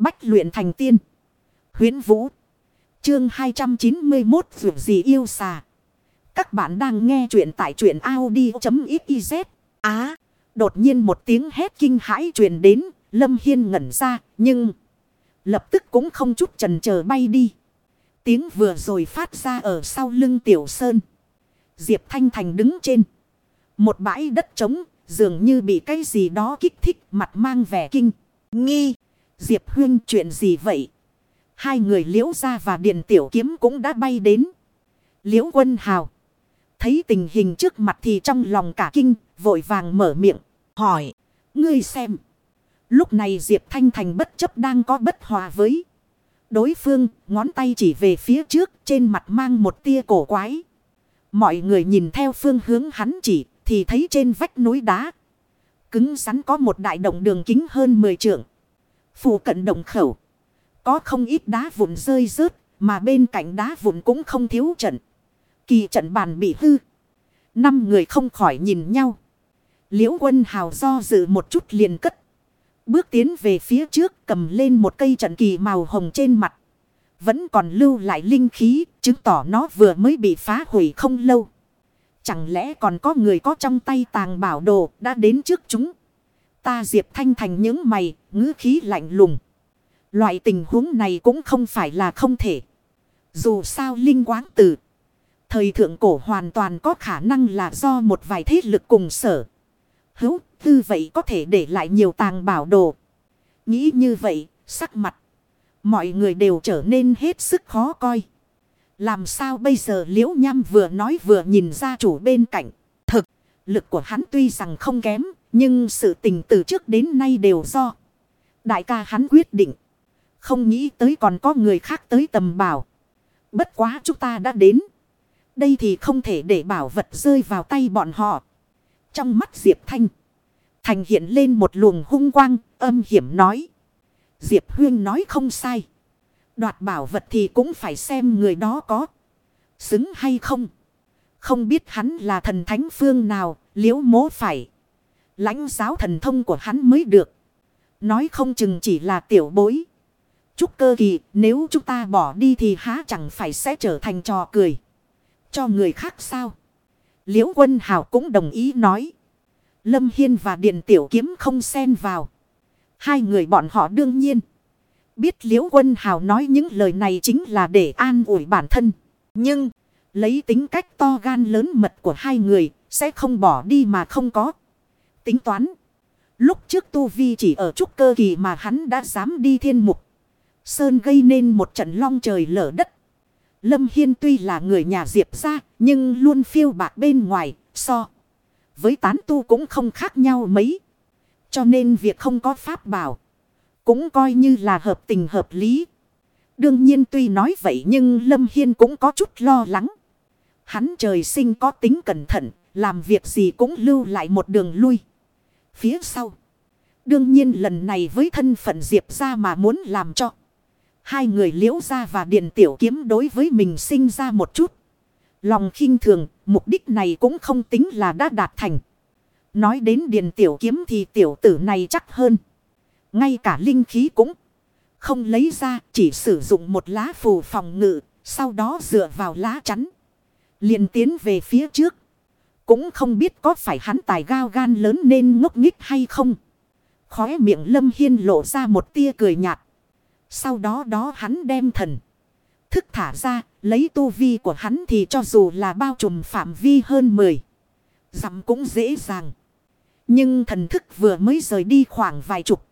Bách luyện thành tiên. huyễn Vũ. Chương 291 Vượt gì yêu xà. Các bạn đang nghe truyện tại truyện Audi.xyz. Á. đột nhiên một tiếng hét kinh hãi truyền đến. Lâm Hiên ngẩn ra. Nhưng. Lập tức cũng không chút trần chờ bay đi. Tiếng vừa rồi phát ra ở sau lưng Tiểu Sơn. Diệp Thanh Thành đứng trên. Một bãi đất trống. Dường như bị cái gì đó kích thích, mặt mang vẻ kinh. Nghi. Diệp Huyên chuyện gì vậy? Hai người liễu ra và điện tiểu kiếm cũng đã bay đến. Liễu quân hào. Thấy tình hình trước mặt thì trong lòng cả kinh, vội vàng mở miệng, hỏi. Ngươi xem. Lúc này Diệp Thanh Thành bất chấp đang có bất hòa với. Đối phương, ngón tay chỉ về phía trước, trên mặt mang một tia cổ quái. Mọi người nhìn theo phương hướng hắn chỉ, thì thấy trên vách núi đá. Cứng rắn có một đại động đường kính hơn 10 trượng. Phủ cận động khẩu. Có không ít đá vụn rơi rớt. Mà bên cạnh đá vụn cũng không thiếu trận. Kỳ trận bàn bị hư. Năm người không khỏi nhìn nhau. Liễu quân hào do dự một chút liền cất. Bước tiến về phía trước cầm lên một cây trận kỳ màu hồng trên mặt. Vẫn còn lưu lại linh khí, chứng tỏ nó vừa mới bị phá hủy không lâu. Chẳng lẽ còn có người có trong tay tàng bảo đồ đã đến trước chúng. Ta Diệp Thanh Thành những mày, ngữ khí lạnh lùng. Loại tình huống này cũng không phải là không thể. Dù sao linh quáng tử. Thời thượng cổ hoàn toàn có khả năng là do một vài thế lực cùng sở. Hữu, tư vậy có thể để lại nhiều tàng bảo đồ. Nghĩ như vậy, sắc mặt. Mọi người đều trở nên hết sức khó coi. Làm sao bây giờ liễu nham vừa nói vừa nhìn ra chủ bên cạnh. Thực, lực của hắn tuy rằng không kém, nhưng sự tình từ trước đến nay đều do. Đại ca hắn quyết định. Không nghĩ tới còn có người khác tới tầm bảo. Bất quá chúng ta đã đến. Đây thì không thể để bảo vật rơi vào tay bọn họ. Trong mắt Diệp Thanh. Thành hiện lên một luồng hung quang, âm hiểm nói. Diệp Huyên nói không sai. Đoạt bảo vật thì cũng phải xem người đó có. Xứng hay không. Không biết hắn là thần thánh phương nào, liễu mố phải lãnh giáo thần thông của hắn mới được. Nói không chừng chỉ là tiểu bối. Chúc cơ kỳ, nếu chúng ta bỏ đi thì há chẳng phải sẽ trở thành trò cười. Cho người khác sao? Liễu quân hào cũng đồng ý nói. Lâm Hiên và Điện Tiểu Kiếm không xen vào. Hai người bọn họ đương nhiên. Biết Liễu quân hào nói những lời này chính là để an ủi bản thân. Nhưng, lấy tính cách to gan lớn mật của hai người, sẽ không bỏ đi mà không có tính toán. Lúc trước Tu Vi chỉ ở trúc cơ kỳ mà hắn đã dám đi thiên mục. Sơn gây nên một trận long trời lở đất. Lâm Hiên tuy là người nhà Diệp ra nhưng luôn phiêu bạc bên ngoài, so. Với tán tu cũng không khác nhau mấy. Cho nên việc không có pháp bảo. Cũng coi như là hợp tình hợp lý. Đương nhiên tuy nói vậy nhưng Lâm Hiên cũng có chút lo lắng. Hắn trời sinh có tính cẩn thận. Làm việc gì cũng lưu lại một đường lui phía sau. Đương nhiên lần này với thân phận Diệp ra mà muốn làm cho. Hai người liễu ra và điện tiểu kiếm đối với mình sinh ra một chút. Lòng khinh thường, mục đích này cũng không tính là đã đạt thành. Nói đến điện tiểu kiếm thì tiểu tử này chắc hơn. Ngay cả linh khí cũng không lấy ra, chỉ sử dụng một lá phù phòng ngự, sau đó dựa vào lá chắn. liền tiến về phía trước. Cũng không biết có phải hắn tài gao gan lớn nên ngốc nghích hay không. Khóe miệng Lâm Hiên lộ ra một tia cười nhạt. Sau đó đó hắn đem thần. Thức thả ra, lấy tu vi của hắn thì cho dù là bao trùm phạm vi hơn 10. Dặm cũng dễ dàng. Nhưng thần thức vừa mới rời đi khoảng vài chục.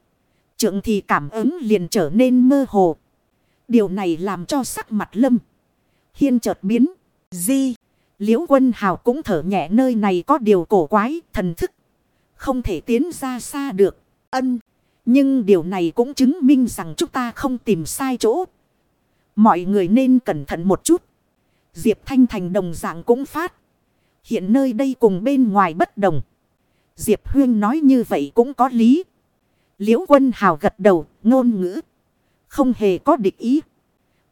Trượng thì cảm ứng liền trở nên mơ hồ. Điều này làm cho sắc mặt lâm. Hiên chợt biến. Di. Liễu quân hào cũng thở nhẹ nơi này có điều cổ quái, thần thức. Không thể tiến ra xa được. Ân. Nhưng điều này cũng chứng minh rằng chúng ta không tìm sai chỗ. Mọi người nên cẩn thận một chút. Diệp Thanh Thành đồng dạng cũng phát. Hiện nơi đây cùng bên ngoài bất đồng. Diệp Huyên nói như vậy cũng có lý. Liễu quân hào gật đầu, ngôn ngữ. Không hề có địch ý.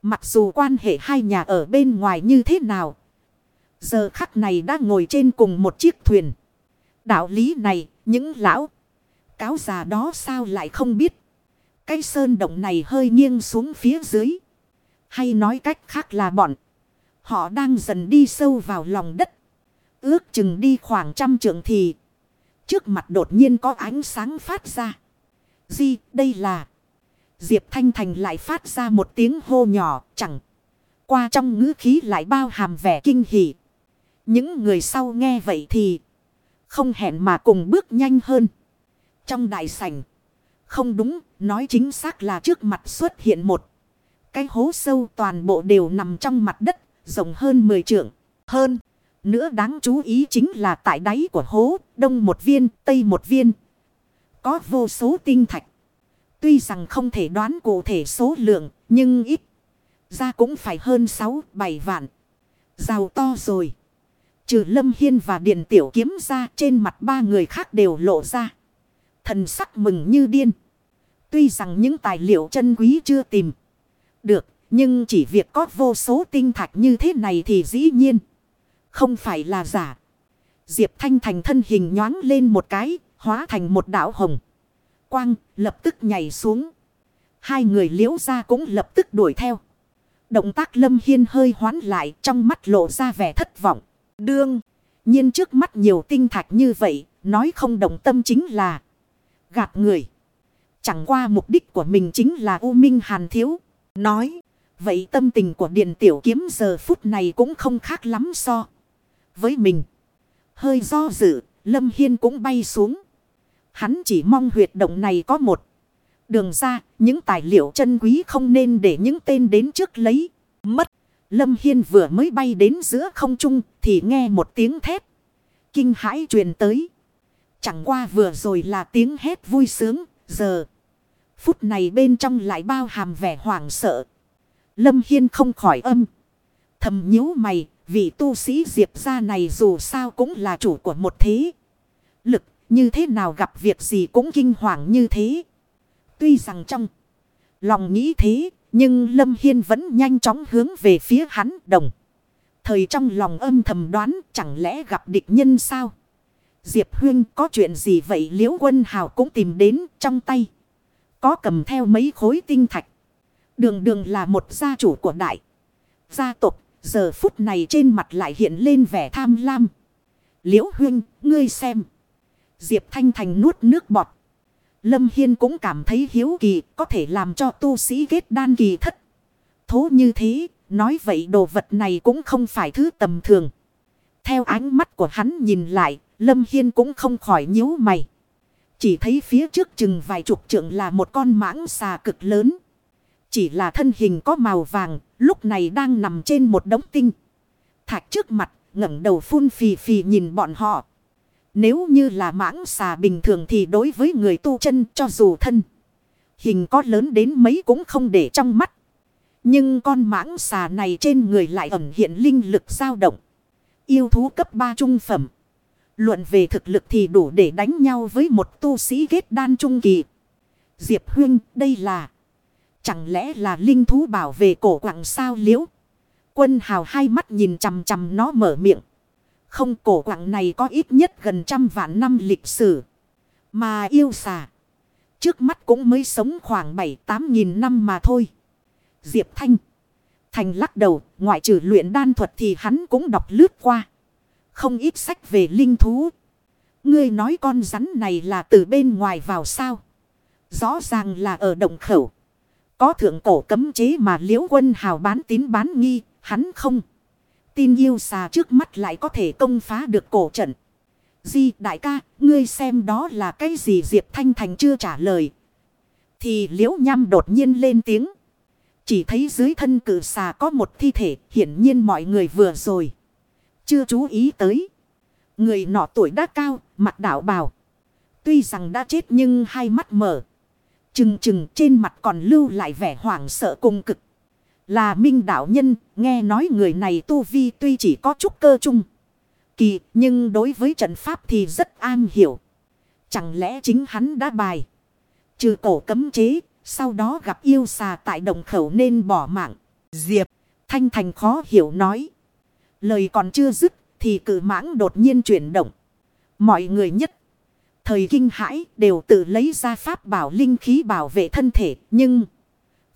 Mặc dù quan hệ hai nhà ở bên ngoài như thế nào, Giờ khắc này đã ngồi trên cùng một chiếc thuyền. Đạo lý này, những lão cáo già đó sao lại không biết. Cái sơn động này hơi nghiêng xuống phía dưới. Hay nói cách khác là bọn. Họ đang dần đi sâu vào lòng đất. Ước chừng đi khoảng trăm trượng thì. Trước mặt đột nhiên có ánh sáng phát ra. Di, đây là. Diệp Thanh Thành lại phát ra một tiếng hô nhỏ, chẳng. Qua trong ngữ khí lại bao hàm vẻ kinh hỉ. Những người sau nghe vậy thì. Không hẹn mà cùng bước nhanh hơn. Trong đại sảnh. Không đúng, nói chính xác là trước mặt xuất hiện một. Cái hố sâu toàn bộ đều nằm trong mặt đất, rộng hơn 10 trượng. Hơn, nữa đáng chú ý chính là tại đáy của hố, đông một viên, tây một viên. Có vô số tinh thạch. Tuy rằng không thể đoán cụ thể số lượng, nhưng ít. Ra cũng phải hơn 6-7 vạn. Giàu to rồi. Trừ Lâm Hiên và Điền Tiểu Kiếm ra, trên mặt ba người khác đều lộ ra. Thần sắc mừng như điên. Tuy rằng những tài liệu chân quý chưa tìm được. Nhưng chỉ việc có vô số tinh thạch như thế này thì dĩ nhiên. Không phải là giả. Diệp Thanh Thành thân hình nhoáng lên một cái. Hóa thành một đảo hồng. Quang, lập tức nhảy xuống. Hai người liễu ra cũng lập tức đuổi theo. Động tác Lâm Hiên hơi hoán lại, trong mắt lộ ra vẻ thất vọng. Đương. nhiên trước mắt nhiều tinh thạch như vậy. Nói không đồng tâm chính là. Gạt người. Chẳng qua mục đích của mình chính là U Minh Hàn Thiếu. Nói. Vậy tâm tình của Điền Tiểu Kiếm giờ phút này cũng không khác lắm so. Với mình. Hơi do dự. Lâm Hiên cũng bay xuống. Hắn chỉ mong huyệt động này có một. Đường ra. Những tài liệu chân quý không nên để những tên đến trước lấy. Lâm Hiên vừa mới bay đến giữa không trung. Thì nghe một tiếng thét. Kinh hãi truyền tới. Chẳng qua vừa rồi là tiếng hét vui sướng. Giờ. Phút này bên trong lại bao hàm vẻ hoảng sợ. Lâm Hiên không khỏi âm. Thầm nhíu mày, vị tu sĩ Diệp gia này dù sao cũng là chủ của một thế. Lực, như thế nào gặp việc gì cũng kinh hoàng như thế. Tuy rằng trong lòng nghĩ thế, nhưng Lâm Hiên vẫn nhanh chóng hướng về phía hắn đồng. Thời trong lòng âm thầm đoán chẳng lẽ gặp địch nhân sao? Diệp Huyên có chuyện gì vậy liễu quân hào cũng tìm đến trong tay. Có cầm theo mấy khối tinh thạch. Đường đường là một gia chủ của đại. Gia tộc, giờ phút này trên mặt lại hiện lên vẻ tham lam. Liễu Huyên, ngươi xem. Diệp Thanh Thành nuốt nước bọt. Lâm Hiên cũng cảm thấy hiếu kỳ có thể làm cho tu sĩ kết đan kỳ thất. Thố như thế, nói vậy đồ vật này cũng không phải thứ tầm thường. Theo ánh mắt của hắn nhìn lại, Lâm Hiên cũng không khỏi nhíu mày. Chỉ thấy phía trước chừng vài chục trượng là một con mãng xà cực lớn. Chỉ là thân hình có màu vàng, lúc này đang nằm trên một đống tinh. Thạch trước mặt, ngẩng đầu phun phì phì nhìn bọn họ. Nếu như là mãng xà bình thường thì đối với người tu chân cho dù thân. Hình có lớn đến mấy cũng không để trong mắt. Nhưng con mãng xà này trên người lại ẩn hiện linh lực dao động. Yêu thú cấp 3 trung phẩm. Luận về thực lực thì đủ để đánh nhau với một tu sĩ ghét đan trung kỳ. Diệp Huyên, đây là... Chẳng lẽ là linh thú bảo vệ cổ quặng sao liễu? Quân hào hai mắt nhìn chằm chằm nó mở miệng. Không cổ quặng này có ít nhất gần trăm vạn năm lịch sử. Mà yêu xà. Trước mắt cũng mới sống khoảng bảy tám nghìn năm mà thôi. Diệp Thanh. Thành lắc đầu, ngoại trừ luyện đan thuật thì hắn cũng đọc lướt qua. Không ít sách về linh thú. Ngươi nói con rắn này là từ bên ngoài vào sao? Rõ ràng là ở động khẩu. Có thượng cổ cấm chế mà liễu quân hào bán tín bán nghi, hắn không. Tin yêu xà trước mắt lại có thể công phá được cổ trận. Di đại ca, ngươi xem đó là cái gì Diệp Thanh Thành chưa trả lời. Thì liễu nham đột nhiên lên tiếng. Chỉ thấy dưới thân cử xà có một thi thể, hiển nhiên mọi người vừa rồi. Chưa chú ý tới. Người nọ tuổi đã cao, mặt đảo bào. Tuy rằng đã chết nhưng hai mắt mở. Trừng trừng trên mặt còn lưu lại vẻ hoảng sợ cùng cực. Là minh đạo nhân, nghe nói người này tu vi tuy chỉ có chút cơ trung. Kỳ, nhưng đối với trận pháp thì rất an hiểu. Chẳng lẽ chính hắn đã bài. Trừ cổ cấm chế, sau đó gặp yêu xà tại đồng khẩu nên bỏ mạng. Diệp, thanh thành khó hiểu nói. Lời còn chưa dứt thì cử mãng đột nhiên chuyển động. Mọi người nhất thời kinh hãi đều tự lấy ra pháp bảo linh khí bảo vệ thân thể. Nhưng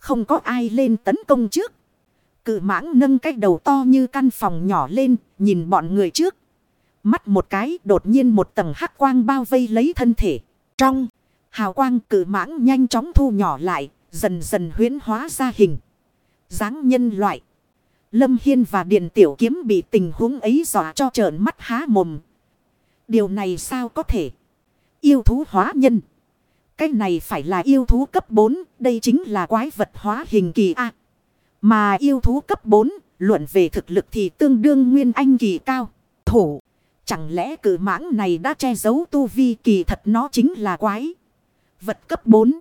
không có ai lên tấn công trước. Cự mãng nâng cái đầu to như căn phòng nhỏ lên, nhìn bọn người trước. Mắt một cái, đột nhiên một tầng hắc quang bao vây lấy thân thể. Trong, hào quang cự mãng nhanh chóng thu nhỏ lại, dần dần huyến hóa ra hình. dáng nhân loại. Lâm Hiên và Điền Tiểu Kiếm bị tình huống ấy dọa cho trợn mắt há mồm. Điều này sao có thể? Yêu thú hóa nhân. Cái này phải là yêu thú cấp 4, đây chính là quái vật hóa hình kỳ A. Mà yêu thú cấp 4, luận về thực lực thì tương đương nguyên anh kỳ cao. Thủ, chẳng lẽ cử mãng này đã che giấu tu vi kỳ thật nó chính là quái vật cấp 4.